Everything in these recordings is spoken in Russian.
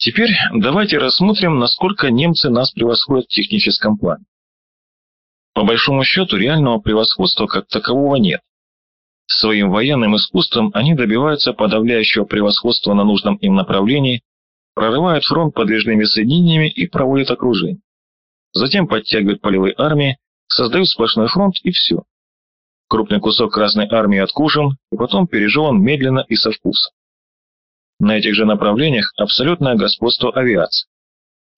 Теперь давайте рассмотрим, насколько немцы нас превосходят в техническом плане. По большому счету, реального превосходства как такового нет. Своим военным искусством они добиваются подавляющего превосходства на нужном им направлении, прорывают фронт подвижными соединениями и проводят окружение. Затем подтягивают полевые армии, создают сплошной фронт и все. Крупный кусок Красной Армии откушен и потом пережеван медленно и со вкусом. На этих же направлениях абсолютное господство авиации.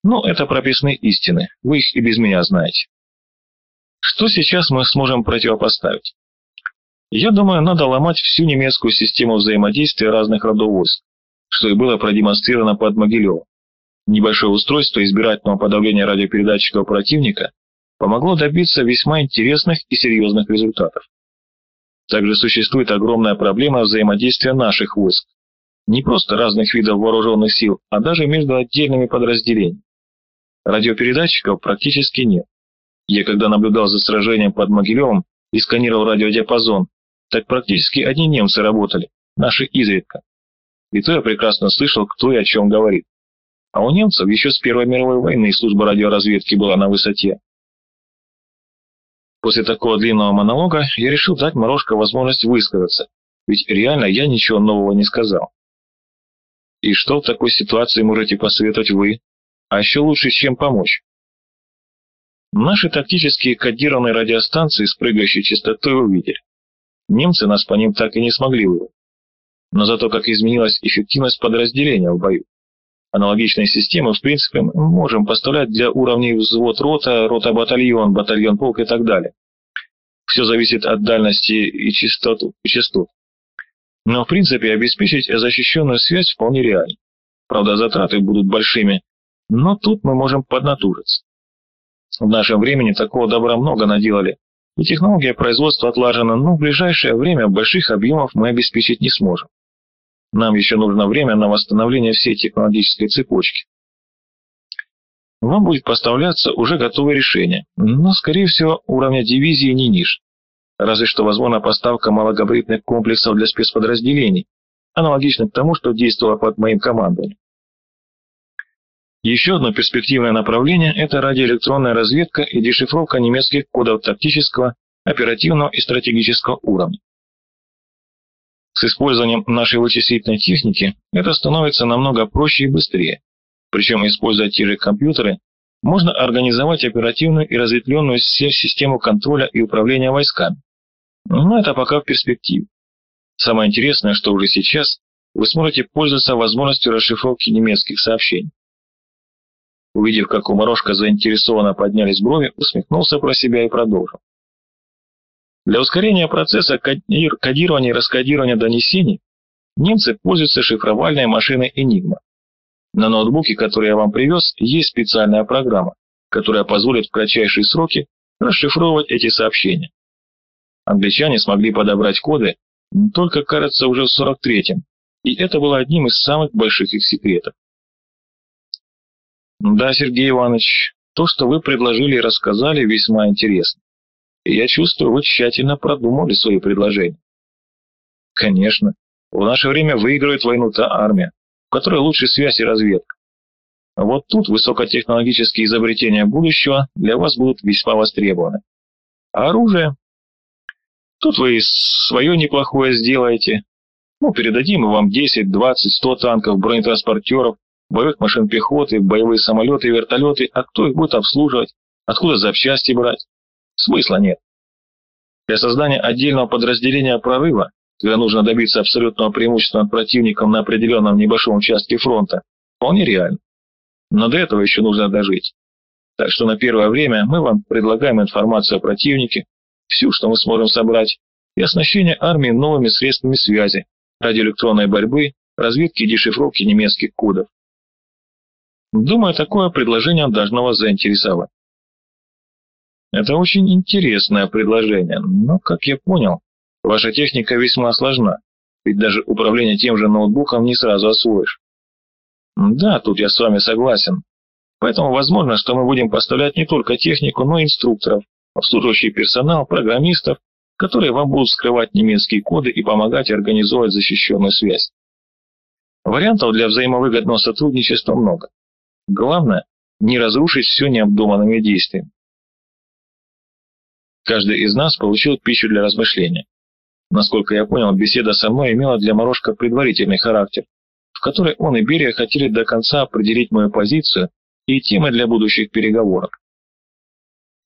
Ну, это прописные истины, вы их и без меня знаете. Что сейчас мы сможем противопоставить? Я думаю, надо ломать всю немецкую систему взаимодействия разных родов войск, что и было продемонстрировано под Могилевым. Небольшое устройство избирательного подавления радиопередатчиков противника помогло добиться весьма интересных и серьезных результатов. Также существует огромная проблема взаимодействия наших войск. Не просто разных видов вооруженных сил, а даже между отдельными подразделениями. Радиопередатчиков практически нет. Я когда наблюдал за сражением под Могилевым и сканировал радиодиапазон, так практически одни немцы работали, наши изредка. И то я прекрасно слышал, кто и о чем говорит. А у немцев еще с Первой мировой войны служба радиоразведки была на высоте. После такого длинного монолога я решил дать Морошко возможность высказаться, ведь реально я ничего нового не сказал. И что в такой ситуации можете посоветовать вы? А еще лучше, чем помочь? Наши тактические кодированные радиостанции с прыгающей частотой увидели. Немцы нас по ним так и не смогли вырвать. Но зато как изменилась эффективность подразделения в бою. Аналогичные системы, в принципе, мы можем поставлять для уровней взвод рота, рота-батальон, батальон-полк и так далее. Все зависит от дальности и частот. И частот. Но в принципе обеспечить защищенную связь вполне реально. Правда, затраты будут большими, но тут мы можем поднатужиться. В нашем времени такого добра много наделали, и технология производства отлажена, но в ближайшее время больших объемов мы обеспечить не сможем. Нам еще нужно время на восстановление всей технологической цепочки. Вам будет поставляться уже готовое решение, но, скорее всего, уровня дивизии не ниже. Разве что возможна поставка малогабаритных комплексов для спецподразделений, аналогично к тому, что действовало под моим командованием. Еще одно перспективное направление – это радиоэлектронная разведка и дешифровка немецких кодов тактического, оперативного и стратегического уровня. С использованием нашей вычислительной техники это становится намного проще и быстрее. Причем, используя те же компьютеры, можно организовать оперативную и разветвленную систему контроля и управления войсками. Но это пока в перспективе. Самое интересное, что уже сейчас вы сможете пользоваться возможностью расшифровки немецких сообщений. Увидев, как у Морошка заинтересованно поднялись брови, усмехнулся про себя и продолжил. Для ускорения процесса кодирования и раскодирования донесений немцы пользуются шифровальной машиной Enigma. На ноутбуке, который я вам привез, есть специальная программа, которая позволит в кратчайшие сроки расшифровывать эти сообщения. Англичане смогли подобрать коды только, кажется, уже в 43-м, и это было одним из самых больших их секретов. Да, Сергей Иванович, то, что вы предложили и рассказали, весьма интересно. Я чувствую, вы тщательно продумали свои предложения. Конечно, в наше время выигрывает войну та армия, которой лучше связь и разведка. Вот тут высокотехнологические изобретения будущего для вас будут весьма востребованы. А оружие? Тут вы свое неплохое сделаете. Ну, передадим мы вам 10, 20, 100 танков, бронетранспортеров, боевых машин пехоты, боевые самолеты вертолеты, а кто их будет обслуживать, откуда запчасти брать? Смысла нет. Для создания отдельного подразделения прорыва, когда нужно добиться абсолютного преимущества над противником на определенном небольшом участке фронта, вполне реально. Но до этого еще нужно дожить. Так что на первое время мы вам предлагаем информацию о противнике, всю, что мы сможем собрать, и оснащение армии новыми средствами связи, радиоэлектронной борьбы, разведки и дешифровки немецких кодов. Думаю, такое предложение должно вас заинтересовать. Это очень интересное предложение, но, как я понял, ваша техника весьма сложна, ведь даже управление тем же ноутбуком не сразу освоишь. Да, тут я с вами согласен. Поэтому возможно, что мы будем поставлять не только технику, но и инструкторов, обслуживающий персонал, программистов, которые вам будут скрывать немецкие коды и помогать организовать защищенную связь. Вариантов для взаимовыгодного сотрудничества много. Главное, не разрушить все необдуманными действиями. Каждый из нас получил пищу для размышления. Насколько я понял, беседа со мной имела для Морошка предварительный характер, в которой он и Берия хотели до конца определить мою позицию и темы для будущих переговоров.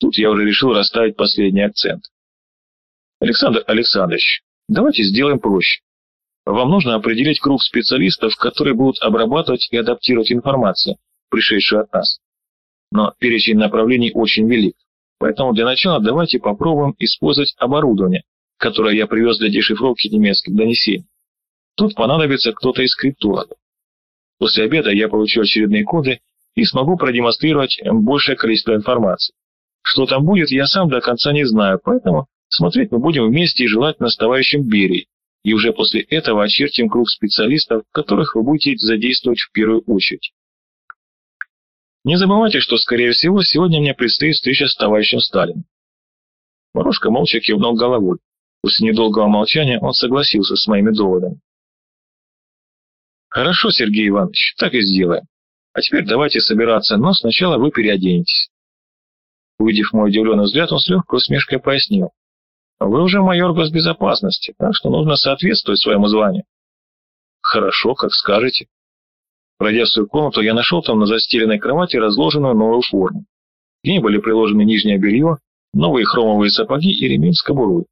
Тут я уже решил расставить последний акцент. Александр Александрович, давайте сделаем проще. Вам нужно определить круг специалистов, которые будут обрабатывать и адаптировать информацию, пришедшую от нас. Но перечень направлений очень велик, поэтому для начала давайте попробуем использовать оборудование, которое я привез для дешифровки немецких донесений. Тут понадобится кто-то из криптологов. После обеда я получу очередные коды и смогу продемонстрировать большее количество информации. Что там будет, я сам до конца не знаю, поэтому смотреть мы будем вместе и желательно с товарищем Берией, и уже после этого очертим круг специалистов, которых вы будете задействовать в первую очередь. Не забывайте, что, скорее всего, сегодня мне предстоит встреча с товарищем Сталиным. Морошка молча кивнул головой. После недолгого молчания он согласился с моими доводами. Хорошо, Сергей Иванович, так и сделаем. А теперь давайте собираться, но сначала вы переоденетесь. Увидев мой удивленный взгляд, он с легкой усмешкой пояснил. Вы уже майор госбезопасности, так что нужно соответствовать своему званию. Хорошо, как скажете. Пройдя в свою комнату, я нашел там на застеленной кровати разложенную новую форму. К ней были приложены нижнее белье, новые хромовые сапоги и ремень с кобурой.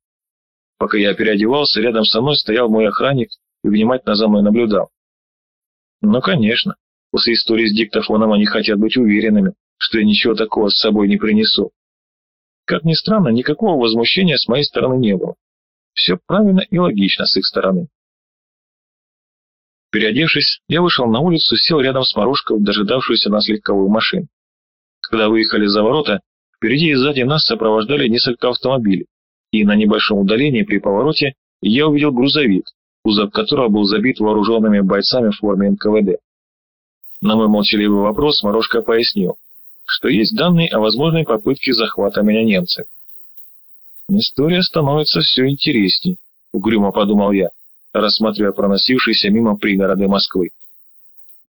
Пока я переодевался, рядом со мной стоял мой охранник и внимательно за мной наблюдал. Ну, конечно, после истории с диктофоном они хотят быть уверенными, что я ничего такого с собой не принесу. Как ни странно, никакого возмущения с моей стороны не было. Все правильно и логично с их стороны. Переодевшись, я вышел на улицу, сел рядом с Морошкой, дожидавшуюся нас легковую машину. Когда выехали за ворота, впереди и сзади нас сопровождали несколько автомобилей, и на небольшом удалении при повороте я увидел грузовик, кузов которого был забит вооруженными бойцами в форме НКВД. На мой молчаливый вопрос Морошка пояснил, что есть данные о возможной попытке захвата меня немцев. История становится все интересней, угрюмо подумал я, рассматривая проносившиеся мимо пригороды Москвы.